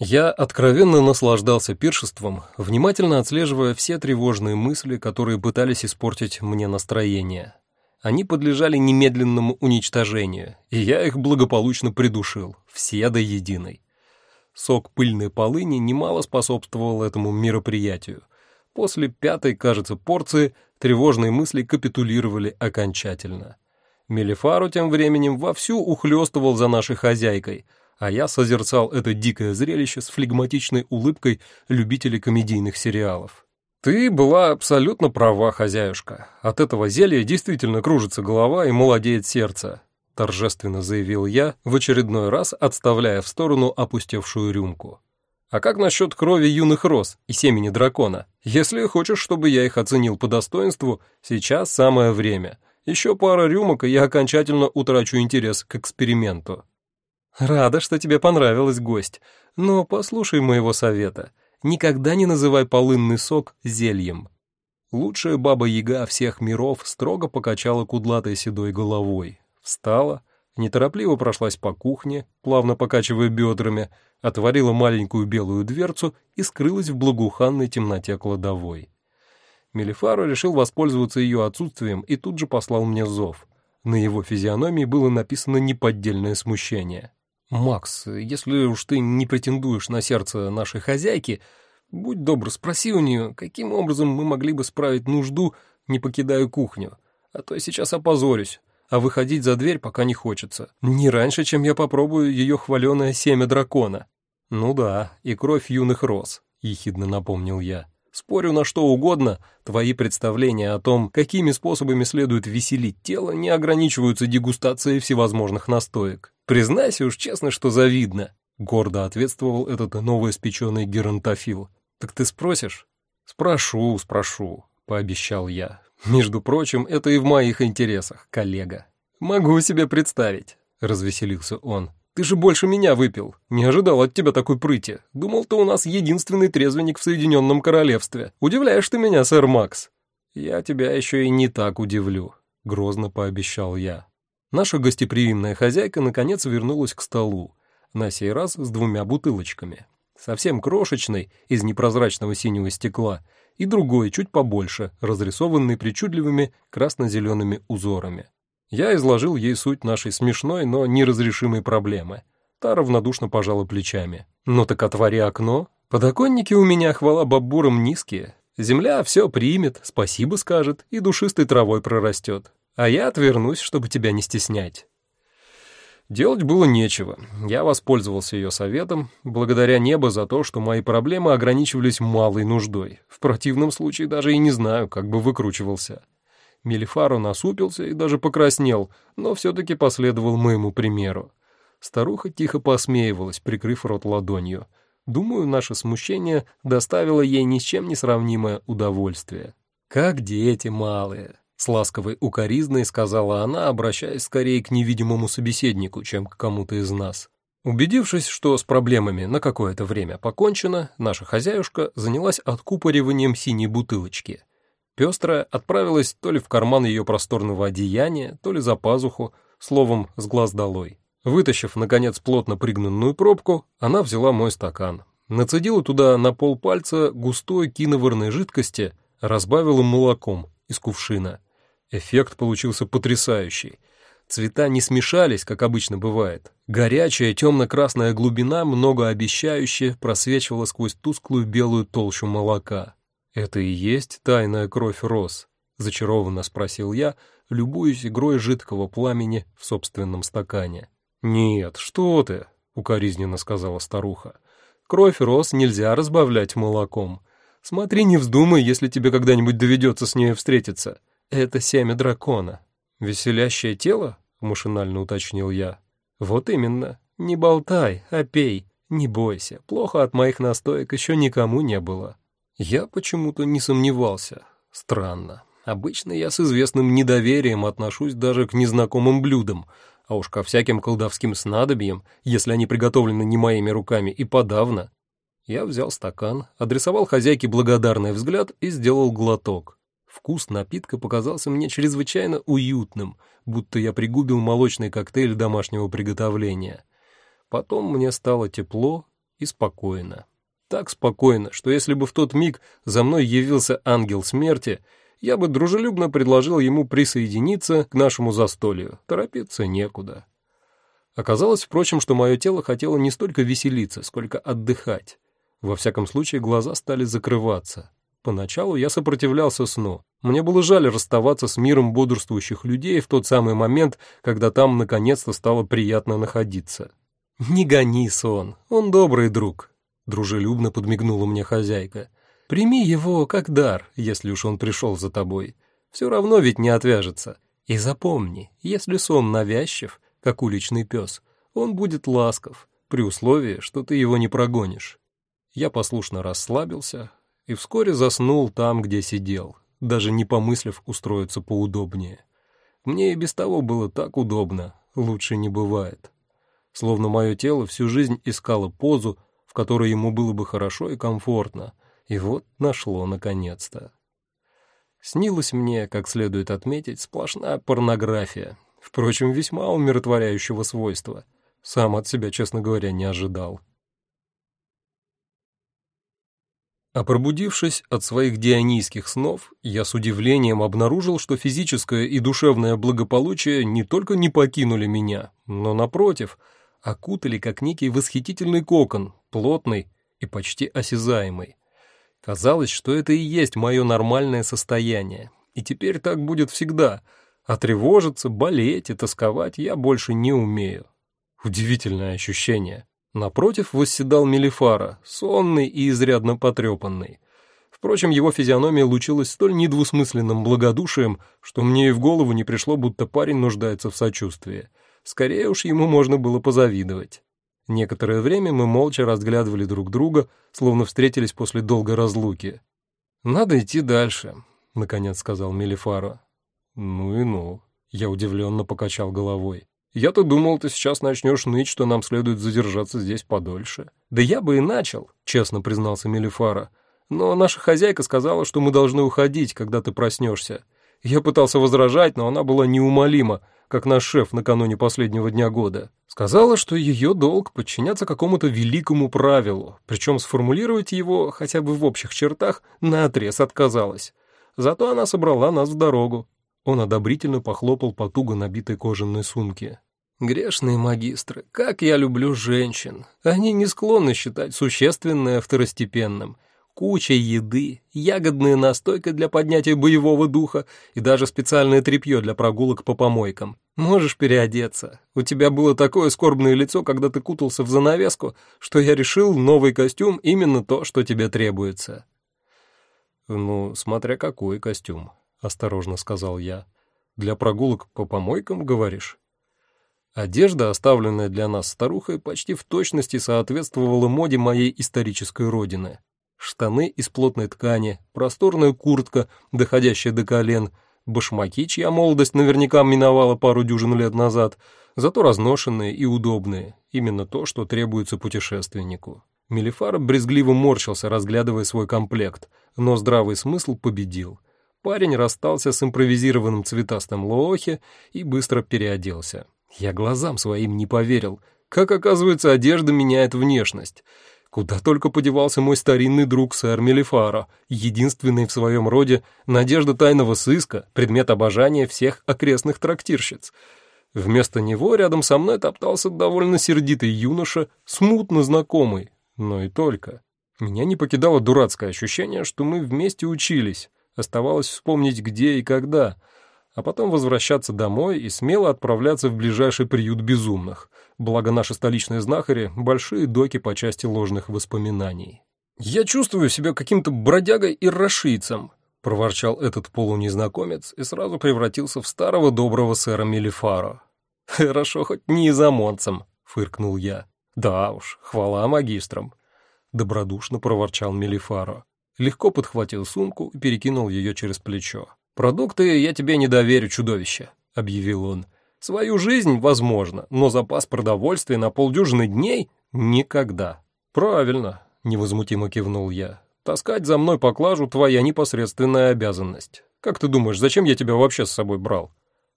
Я откровенно наслаждался пиршеством, внимательно отслеживая все тревожные мысли, которые пытались испортить мне настроение. Они подлежали немедленному уничтожению, и я их благополучно придушил, все до единой. Сок пыльной полыни немало способствовал этому мероприятию. После пятой, кажется, порции тревожные мысли капитулировали окончательно. Мелифару тем временем вовсю ухлёстывал за нашей хозяйкой — а я созерцал это дикое зрелище с флегматичной улыбкой любителей комедийных сериалов. «Ты была абсолютно права, хозяюшка. От этого зелья действительно кружится голова и молодеет сердце», — торжественно заявил я, в очередной раз отставляя в сторону опустевшую рюмку. «А как насчет крови юных роз и семени дракона? Если хочешь, чтобы я их оценил по достоинству, сейчас самое время. Еще пара рюмок, и я окончательно утрачу интерес к эксперименту». «Рада, что тебе понравилось, гость, но послушай моего совета. Никогда не называй полынный сок зельем». Лучшая баба-яга всех миров строго покачала кудлатой седой головой, встала, неторопливо прошлась по кухне, плавно покачивая бедрами, отворила маленькую белую дверцу и скрылась в благоуханной темноте кладовой. Мелифару решил воспользоваться ее отсутствием и тут же послал мне зов. На его физиономии было написано неподдельное смущение. «Макс, если уж ты не претендуешь на сердце нашей хозяйки, будь добр, спроси у нее, каким образом мы могли бы справить нужду, не покидая кухню, а то я сейчас опозорюсь, а выходить за дверь пока не хочется. Не раньше, чем я попробую ее хваленое семя дракона». «Ну да, и кровь юных роз», — ехидно напомнил я. Спорю на что угодно, твои представления о том, какими способами следует веселить тело, не ограничиваются дегустацией всевозможных настоек. Признайся уж честно, что завидно, — гордо ответствовал этот новоиспеченный геронтофил. Так ты спросишь? Спрошу, спрошу, — пообещал я. Между прочим, это и в моих интересах, коллега. Могу себе представить, — развеселился он. Ты же больше меня выпил. Не ожидал от тебя такой прыти. Думал, ты у нас единственный трезвенник в Соединенном Королевстве. Удивляешь ты меня, сэр Макс. Я тебя еще и не так удивлю, грозно пообещал я. Наша гостеприимная хозяйка наконец вернулась к столу, на сей раз с двумя бутылочками. Совсем крошечной, из непрозрачного синего стекла, и другой, чуть побольше, разрисованный причудливыми красно-зелеными узорами. Я изложил ей суть нашей смешной, но неразрешимой проблемы. Та равнодушно пожала плечами. «Ну так отвори окно. Подоконники у меня, хвала бабурам, низкие. Земля все примет, спасибо скажет и душистой травой прорастет. А я отвернусь, чтобы тебя не стеснять». Делать было нечего. Я воспользовался ее советом, благодаря небу за то, что мои проблемы ограничивались малой нуждой. В противном случае даже и не знаю, как бы выкручивался. Мелифаро насупился и даже покраснел, но все-таки последовал моему примеру. Старуха тихо посмеивалась, прикрыв рот ладонью. Думаю, наше смущение доставило ей ни с чем не сравнимое удовольствие. «Как дети малые!» — с ласковой укоризной сказала она, обращаясь скорее к невидимому собеседнику, чем к кому-то из нас. Убедившись, что с проблемами на какое-то время покончено, наша хозяюшка занялась откупориванием синей бутылочки. Пестрая отправилась то ли в карман ее просторного одеяния, то ли за пазуху, словом, с глаз долой. Вытащив, наконец, плотно пригнанную пробку, она взяла мой стакан. Нацедила туда на пол пальца густой киноварной жидкости, разбавила молоком из кувшина. Эффект получился потрясающий. Цвета не смешались, как обычно бывает. Горячая темно-красная глубина, многообещающе, просвечивала сквозь тусклую белую толщу молока. «Это и есть тайная кровь роз?» — зачарованно спросил я, любуясь игрой жидкого пламени в собственном стакане. «Нет, что ты!» — укоризненно сказала старуха. «Кровь роз нельзя разбавлять молоком. Смотри, не вздумай, если тебе когда-нибудь доведется с ней встретиться. Это семя дракона». «Веселящее тело?» — машинально уточнил я. «Вот именно. Не болтай, а пей. Не бойся, плохо от моих настоек еще никому не было». Я почему-то не сомневался. Странно. Обычно я с известным недоверием отношусь даже к незнакомым блюдам, а уж ко всяким колдовским снадобьям, если они приготовлены не моими руками, и подавно. Я взял стакан, адресовал хозяйке благодарный взгляд и сделал глоток. Вкус напитка показался мне чрезвычайно уютным, будто я пригубил молочный коктейль домашнего приготовления. Потом мне стало тепло, и спокойно. Так спокойно, что если бы в тот миг за мной явился ангел смерти, я бы дружелюбно предложил ему присоединиться к нашему застолью, торопиться некуда. Оказалось, впрочем, что мое тело хотело не столько веселиться, сколько отдыхать. Во всяком случае, глаза стали закрываться. Поначалу я сопротивлялся сну. Мне было жаль расставаться с миром бодрствующих людей в тот самый момент, когда там наконец-то стало приятно находиться. «Не гони сон, он добрый друг», — дружелюбно подмигнула мне хозяйка. «Прими его как дар, если уж он пришел за тобой. Все равно ведь не отвяжется. И запомни, если сон навязчив, как уличный пес, он будет ласков, при условии, что ты его не прогонишь. Я послушно расслабился и вскоре заснул там, где сидел, даже не помыслив устроиться поудобнее. Мне и без того было так удобно, лучше не бывает. Словно мое тело всю жизнь искало позу, в которой ему было бы хорошо и комфортно, и вот нашло наконец-то. Снилась мне, как следует отметить, сплошная порнография, Впрочем, весьма умиротворяющего свойства. Сам от себя, честно говоря, не ожидал. А пробудившись от своих дионийских снов, я с удивлением обнаружил, что физическое и душевное благополучие не только не покинули меня, но, напротив, окутали как некий восхитительный кокон, плотный и почти осязаемый. Казалось, что это и есть мое нормальное состояние, и теперь так будет всегда — а тревожиться, болеть и тосковать я больше не умею. Удивительное ощущение. Напротив восседал Мелифара, сонный и изрядно потрепанный. Впрочем, его физиономия лучилась столь недвусмысленным благодушием, что мне и в голову не пришло, будто парень нуждается в сочувствии. Скорее уж ему можно было позавидовать. Некоторое время мы молча разглядывали друг друга, словно встретились после долгой разлуки. «Надо идти дальше», — наконец сказал Мелифара. «Ну и ну», — я удивленно покачал головой. «Я-то думал, ты сейчас начнешь ныть, что нам следует задержаться здесь подольше». «Да я бы и начал», — честно признался Мелифара. «Но наша хозяйка сказала, что мы должны уходить, когда ты проснешься. Я пытался возражать, но она была неумолима, как наш шеф накануне последнего дня года. Сказала, что ее долг подчиняться какому-то великому правилу, причем сформулировать его хотя бы в общих чертах наотрез отказалась. Зато она собрала нас в дорогу. Он одобрительно похлопал по туго набитой кожаной сумке. «Грешные магистры, как я люблю женщин! Они не склонны считать существенное второстепенным. Куча еды, ягодная настойка для поднятия боевого духа и даже специальное тряпье для прогулок по помойкам. Можешь переодеться. У тебя было такое скорбное лицо, когда ты кутался в занавеску, что я решил, новый костюм именно то, что тебе требуется». «Ну, смотря какой костюм», — осторожно сказал я. «Для прогулок по помойкам, говоришь?» Одежда, оставленная для нас старухой, почти в точности соответствовала моде моей исторической родины. Штаны из плотной ткани, просторная куртка, доходящая до колен, башмаки, чья молодость наверняка миновала пару дюжин лет назад, зато разношенные и удобные, именно то, что требуется путешественнику. Мелифар брезгливо морщился, разглядывая свой комплект, но здравый смысл победил — Парень расстался с импровизированным цветастым лоохе и быстро переоделся. Я глазам своим не поверил. Как оказывается, одежда меняет внешность. Куда только подевался мой старинный друг сэр Мелифаро, единственный в своем роде надежда тайного сыска, предмет обожания всех окрестных трактирщиц. Вместо него рядом со мной топтался довольно сердитый юноша, смутно знакомый, но и только. Меня не покидало дурацкое ощущение, что мы вместе учились. Оставалось вспомнить, где и когда, а потом возвращаться домой и смело отправляться в ближайший приют безумных, благо наши столичные знахари — большие доки по части ложных воспоминаний. «Я чувствую себя каким-то бродягой и расшийцем», — проворчал этот полунезнакомец и сразу превратился в старого доброго сэра Мелифаро. «Хорошо, хоть не изомонцем», — фыркнул я. «Да уж, хвала магистрам», — добродушно проворчал Мелифаро легко подхватил сумку и перекинул ее через плечо. «Продукты я тебе не доверю, чудовище», — объявил он. «Свою жизнь, возможно, но запас продовольствия на полдюжины дней — никогда». «Правильно», — невозмутимо кивнул я. «Таскать за мной поклажу — твоя непосредственная обязанность. Как ты думаешь, зачем я тебя вообще с собой брал?»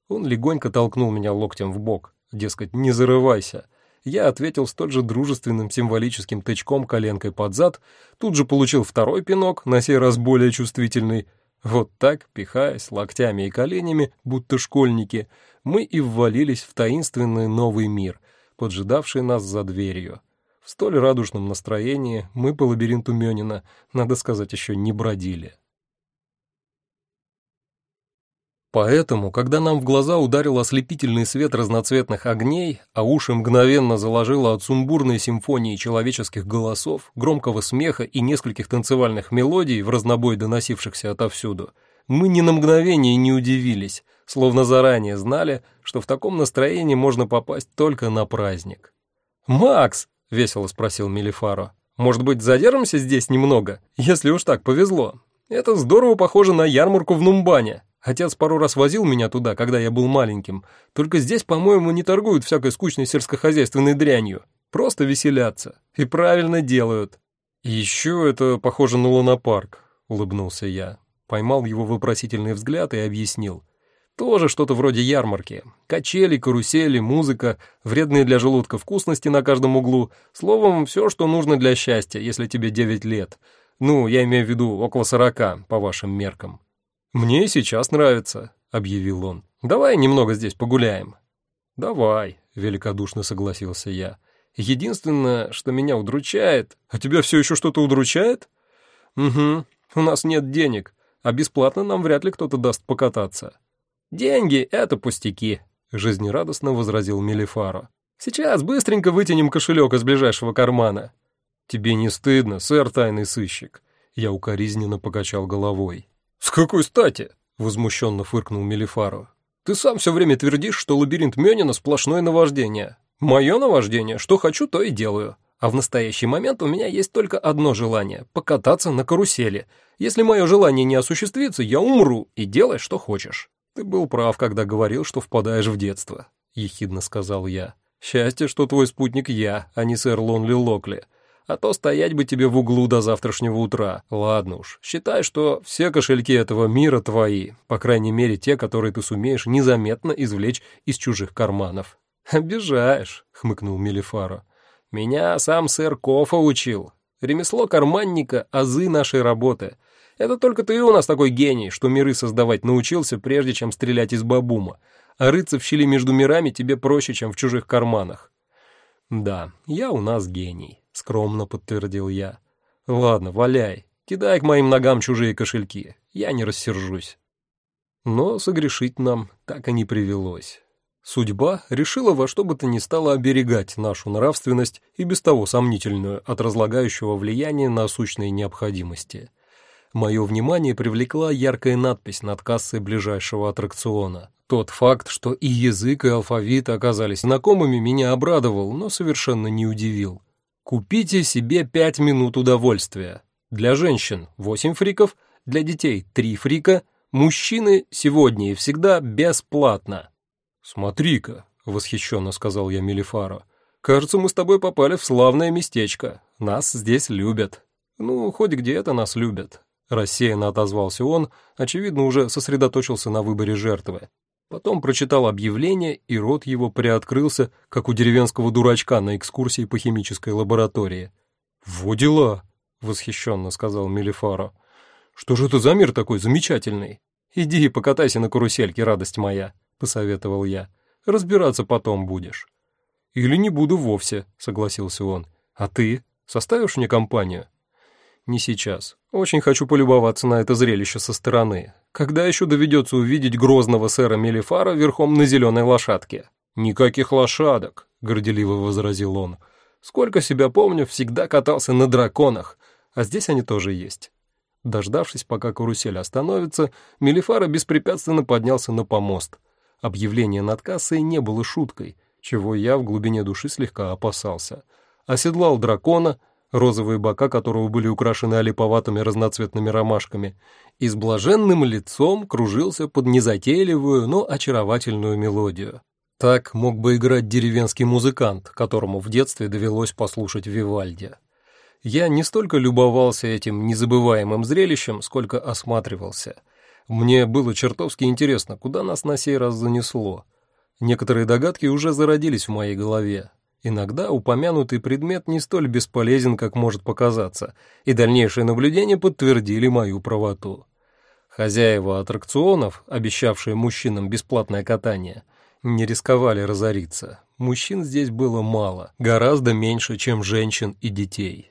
Он легонько толкнул меня локтем в бок, дескать, не зарывайся. Я ответил столь же дружественным символическим тычком коленкой под зад, тут же получил второй пинок, на сей раз более чувствительный. Вот так, пихаясь локтями и коленями, будто школьники, мы и ввалились в таинственный новый мир, поджидавший нас за дверью. В столь радужном настроении мы по лабиринту Мёнина, надо сказать, еще не бродили. Поэтому, когда нам в глаза ударил ослепительный свет разноцветных огней, а уши мгновенно заложило от сумбурной симфонии человеческих голосов, громкого смеха и нескольких танцевальных мелодий, в разнобой доносившихся отовсюду, мы ни на мгновение не удивились, словно заранее знали, что в таком настроении можно попасть только на праздник. «Макс!» — весело спросил Мелифаро. «Может быть, задержимся здесь немного, если уж так повезло? Это здорово похоже на ярмарку в Нумбане». Отец пару раз возил меня туда, когда я был маленьким. Только здесь, по-моему, не торгуют всякой скучной сельскохозяйственной дрянью. Просто веселятся. И правильно делают. еще это похоже на лунопарк, улыбнулся я. Поймал его вопросительный взгляд и объяснил. Тоже что-то вроде ярмарки. Качели, карусели, музыка, вредные для желудка вкусности на каждом углу. Словом, все, что нужно для счастья, если тебе 9 лет. Ну, я имею в виду около 40, по вашим меркам. «Мне сейчас нравится», — объявил он. «Давай немного здесь погуляем». «Давай», — великодушно согласился я. «Единственное, что меня удручает...» «А тебя все еще что-то удручает?» «Угу, у нас нет денег, а бесплатно нам вряд ли кто-то даст покататься». «Деньги — это пустяки», — жизнерадостно возразил Мелифаро. «Сейчас быстренько вытянем кошелек из ближайшего кармана». «Тебе не стыдно, сэр тайный сыщик?» Я укоризненно покачал головой. «С какой стати?» — возмущенно фыркнул Мелифару. «Ты сам все время твердишь, что лабиринт Мёнина — сплошное наваждение. Мое наваждение, что хочу, то и делаю. А в настоящий момент у меня есть только одно желание — покататься на карусели. Если мое желание не осуществится, я умру, и делай, что хочешь». «Ты был прав, когда говорил, что впадаешь в детство», — ехидно сказал я. «Счастье, что твой спутник я, а не сэр Лонли Локли а то стоять бы тебе в углу до завтрашнего утра. Ладно уж, считай, что все кошельки этого мира твои, по крайней мере те, которые ты сумеешь незаметно извлечь из чужих карманов». «Обижаешь», — хмыкнул Мелифаро. «Меня сам сэр Кофа учил. Ремесло карманника — азы нашей работы. Это только ты у нас такой гений, что миры создавать научился, прежде чем стрелять из бабума. А рыться в щели между мирами тебе проще, чем в чужих карманах». «Да, я у нас гений». — скромно подтвердил я. «Ладно, валяй, кидай к моим ногам чужие кошельки, я не рассержусь». Но согрешить нам так и не привелось. Судьба решила во что бы то ни стало оберегать нашу нравственность и без того сомнительную от разлагающего влияния насущной необходимости. Мое внимание привлекла яркая надпись над кассой ближайшего аттракциона. Тот факт, что и язык, и алфавит оказались знакомыми, меня обрадовал, но совершенно не удивил. Купите себе 5 минут удовольствия. Для женщин 8 фриков, для детей 3 фрика, мужчины сегодня и всегда бесплатно. Смотри-ка, восхищенно сказал я Мелифаро. Кажется, мы с тобой попали в славное местечко. Нас здесь любят. Ну, хоть где-то нас любят. Рассеянно отозвался он, очевидно, уже сосредоточился на выборе жертвы. Потом прочитал объявление, и рот его приоткрылся, как у деревенского дурачка на экскурсии по химической лаборатории. «Во дела!» — восхищенно сказал Мелифаро. «Что же это за мир такой замечательный? Иди и покатайся на карусельке, радость моя», — посоветовал я. «Разбираться потом будешь». «Или не буду вовсе», — согласился он. «А ты? Составишь мне компанию?» «Не сейчас. Очень хочу полюбоваться на это зрелище со стороны. Когда еще доведется увидеть грозного сэра Мелифара верхом на зеленой лошадке? Никаких лошадок, горделиво возразил он. Сколько себя помню, всегда катался на драконах, а здесь они тоже есть. Дождавшись, пока карусель остановится, Мелифара беспрепятственно поднялся на помост. Объявление над кассой не было шуткой, чего я в глубине души слегка опасался. Оседлал дракона, розовые бока которого были украшены олиповатыми разноцветными ромашками, и с блаженным лицом кружился под незатейливую, но очаровательную мелодию. Так мог бы играть деревенский музыкант, которому в детстве довелось послушать Вивальди. Я не столько любовался этим незабываемым зрелищем, сколько осматривался. Мне было чертовски интересно, куда нас на сей раз занесло. Некоторые догадки уже зародились в моей голове. Иногда упомянутый предмет не столь бесполезен, как может показаться, и дальнейшие наблюдения подтвердили мою правоту. Хозяева аттракционов, обещавшие мужчинам бесплатное катание, не рисковали разориться. Мужчин здесь было мало, гораздо меньше, чем женщин и детей.